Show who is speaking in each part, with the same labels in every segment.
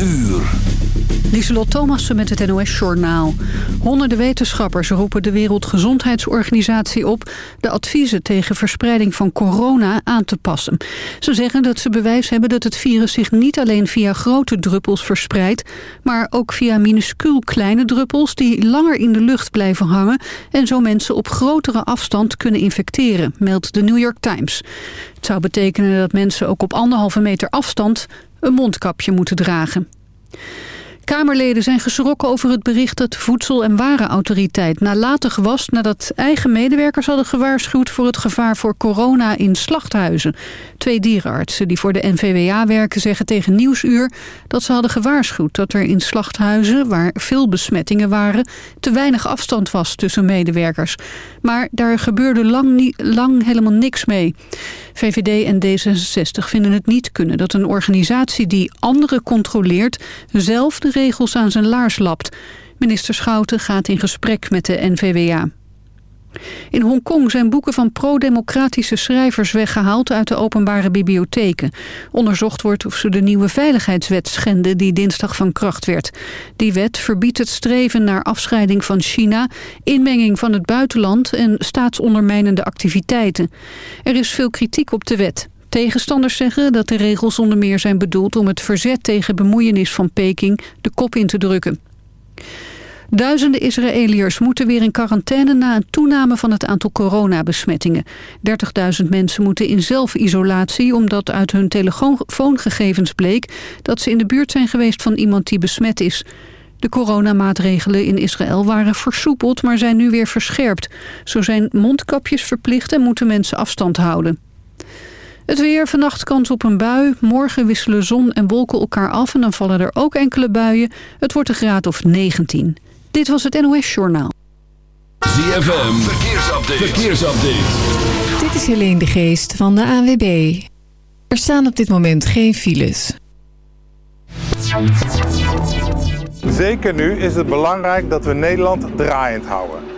Speaker 1: uur.
Speaker 2: Lieselot met het NOS-journaal. Honderden wetenschappers roepen de Wereldgezondheidsorganisatie op... de adviezen tegen verspreiding van corona aan te passen. Ze zeggen dat ze bewijs hebben dat het virus zich niet alleen via grote druppels verspreidt... maar ook via minuscuul kleine druppels die langer in de lucht blijven hangen... en zo mensen op grotere afstand kunnen infecteren, meldt de New York Times. Het zou betekenen dat mensen ook op anderhalve meter afstand een mondkapje moeten dragen. Kamerleden zijn geschrokken over het bericht dat Voedsel- en Warenautoriteit nalatig was nadat eigen medewerkers hadden gewaarschuwd voor het gevaar voor corona in slachthuizen. Twee dierenartsen die voor de NVWA werken zeggen tegen Nieuwsuur dat ze hadden gewaarschuwd dat er in slachthuizen, waar veel besmettingen waren, te weinig afstand was tussen medewerkers. Maar daar gebeurde lang, lang helemaal niks mee. VVD en D66 vinden het niet kunnen dat een organisatie die anderen controleert zelf de regels aan zijn laars lapt. Minister Schouten gaat in gesprek met de NVWA. In Hongkong zijn boeken van pro-democratische schrijvers weggehaald uit de openbare bibliotheken. Onderzocht wordt of ze de nieuwe veiligheidswet schenden die dinsdag van kracht werd. Die wet verbiedt het streven naar afscheiding van China, inmenging van het buitenland en staatsondermijnende activiteiten. Er is veel kritiek op de wet. Tegenstanders zeggen dat de regels onder meer zijn bedoeld om het verzet tegen bemoeienis van Peking de kop in te drukken. Duizenden Israëliërs moeten weer in quarantaine na een toename van het aantal coronabesmettingen. 30.000 mensen moeten in zelfisolatie omdat uit hun telefoongegevens bleek dat ze in de buurt zijn geweest van iemand die besmet is. De coronamaatregelen in Israël waren versoepeld, maar zijn nu weer verscherpt. Zo zijn mondkapjes verplicht en moeten mensen afstand houden. Het weer, vannacht kans op een bui. Morgen wisselen zon en wolken elkaar af en dan vallen er ook enkele buien. Het wordt een graad of 19. Dit was het NOS Journaal.
Speaker 1: ZFM, verkeersupdate. verkeersupdate.
Speaker 3: Dit is Helene de Geest van de ANWB. Er staan op dit moment geen files.
Speaker 4: Zeker nu is het belangrijk dat we Nederland draaiend houden.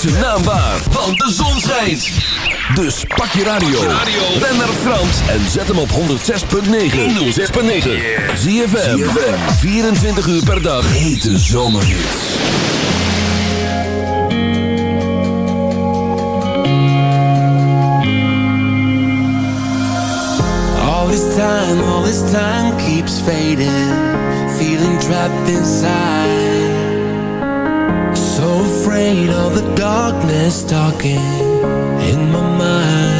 Speaker 1: Zijn naam waar, want de zon schijnt. Dus pak je radio. Ben naar Frans en zet hem op 106.9. 106.9. ZFM. 24 uur per dag. Hete zomerhits.
Speaker 5: All this time, all this time keeps fading, feeling trapped inside. Afraid of the darkness talking in my mind.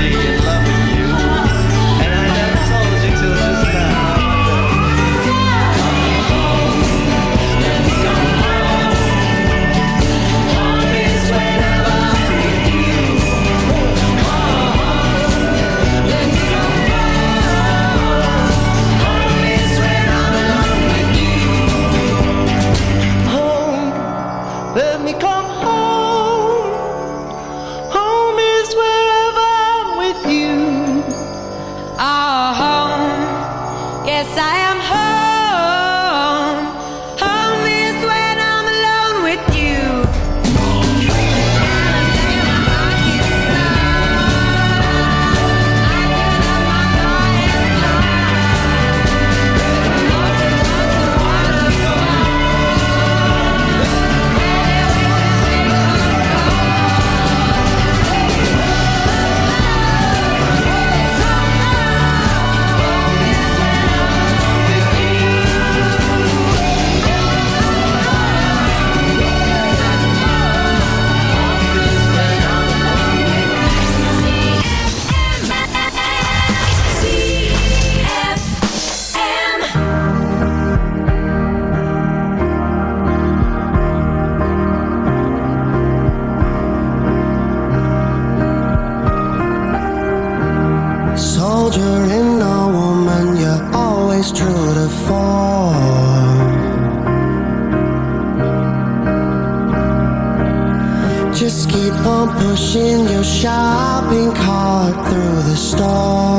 Speaker 6: Soldier in a woman, you're always true to form. Just keep on pushing your shopping cart through the storm.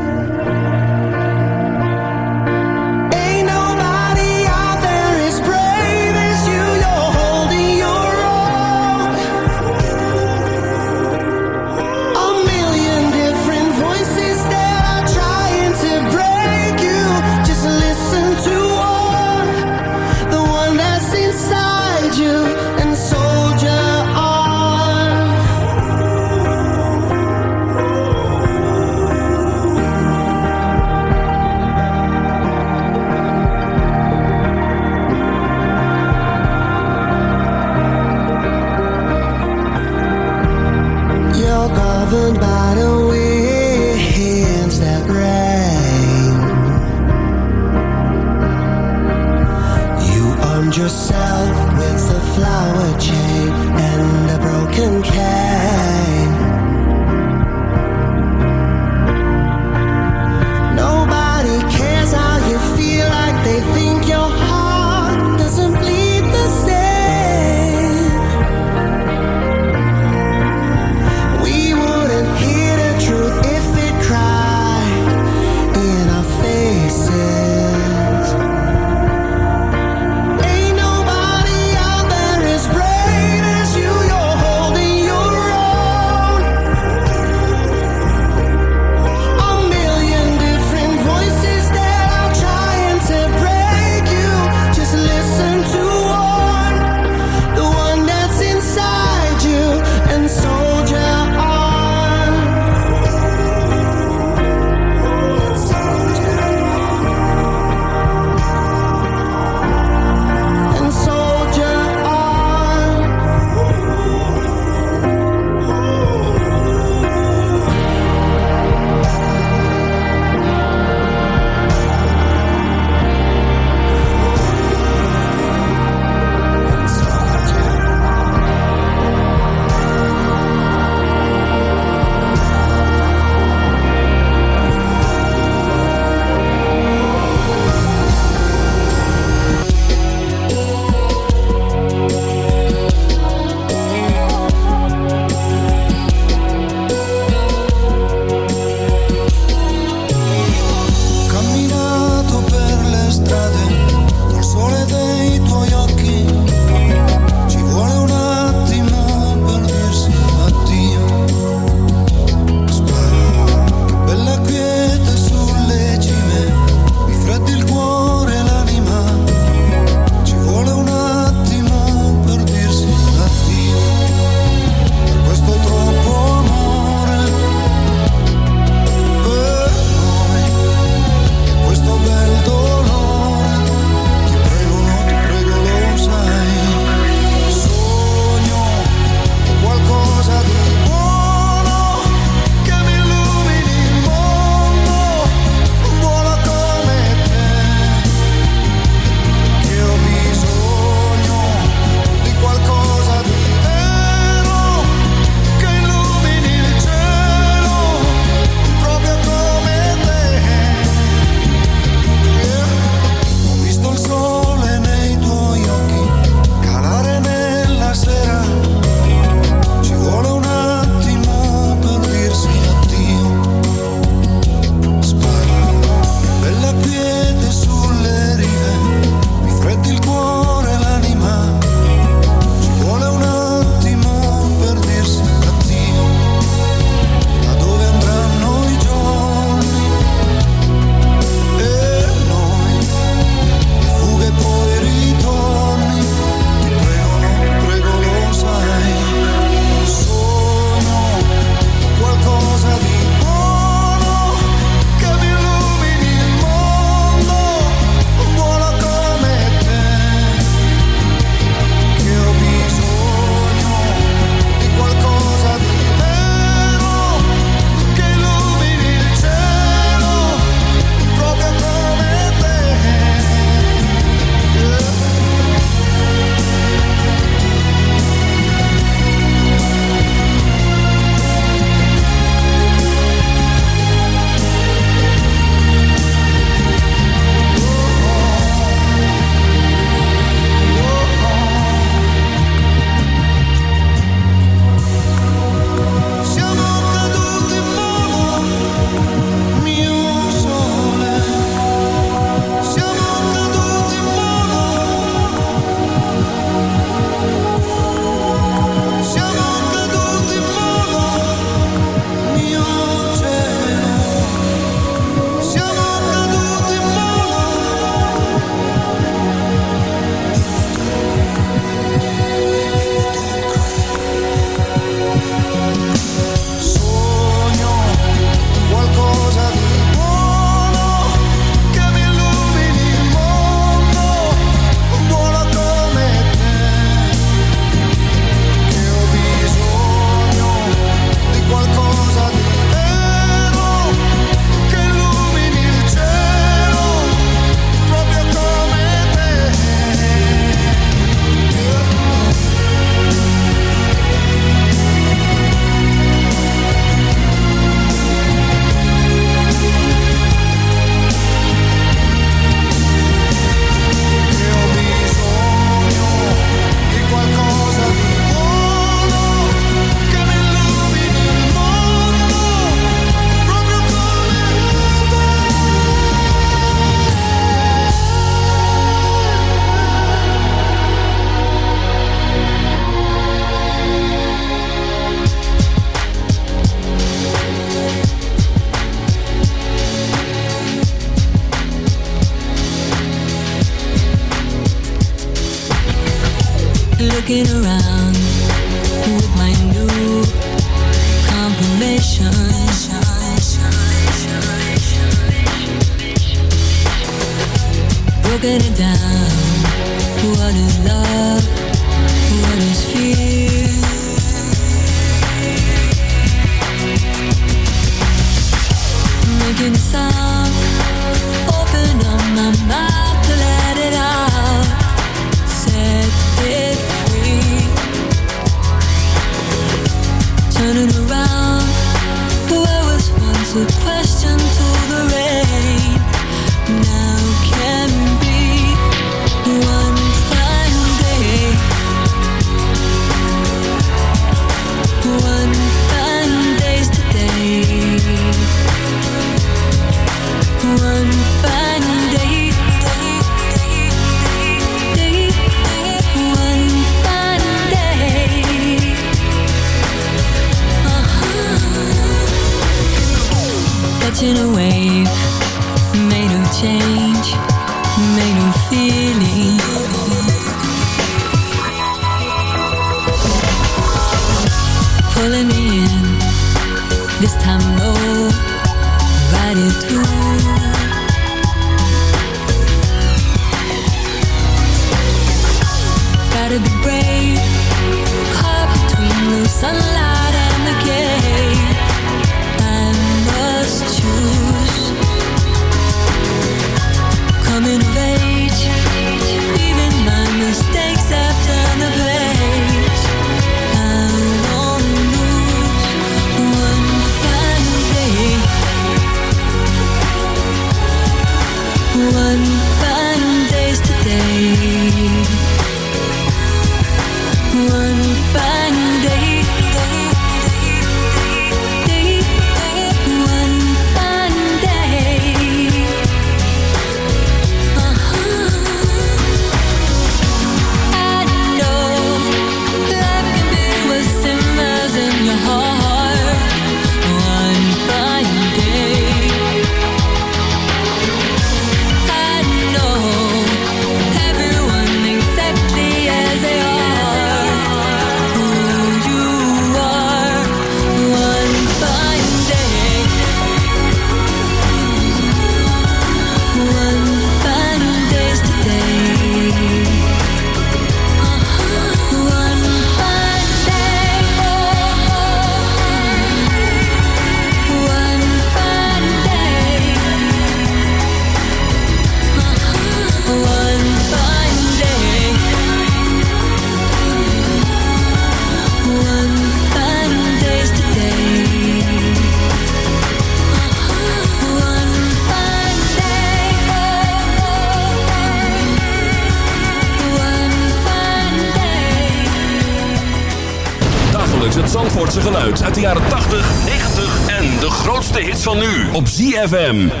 Speaker 7: ZFM.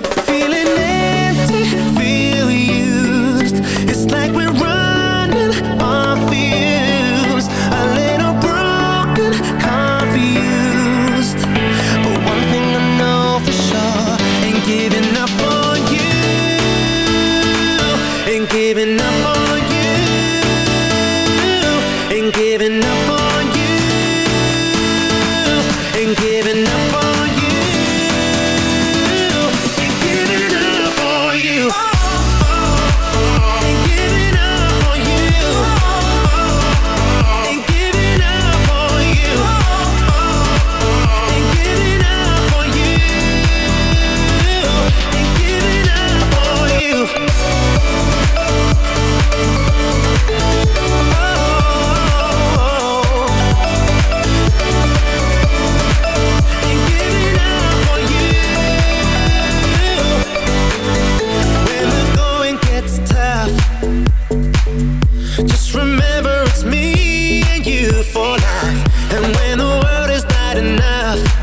Speaker 8: And when the world is not enough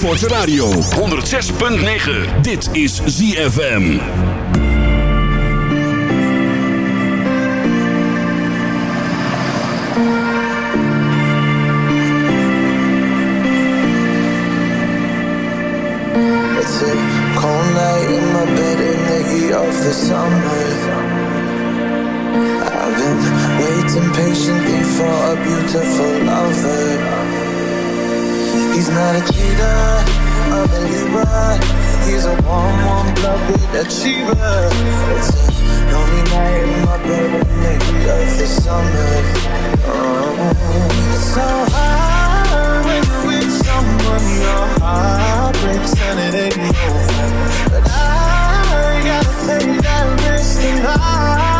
Speaker 1: Zandvoortse Radio 106.9. Dit is ZFM.
Speaker 8: It's a cold night in my bed in the heat of the summer. I've been waiting patiently for a beautiful lover. He's not a cheater achiever. He's a warm, warm blooded achiever. It's a lonely night in my bed and maybe of the summer. Oh. It's so hard when you're with someone, your heart breaks and it ain't over. But I gotta take that risk tonight.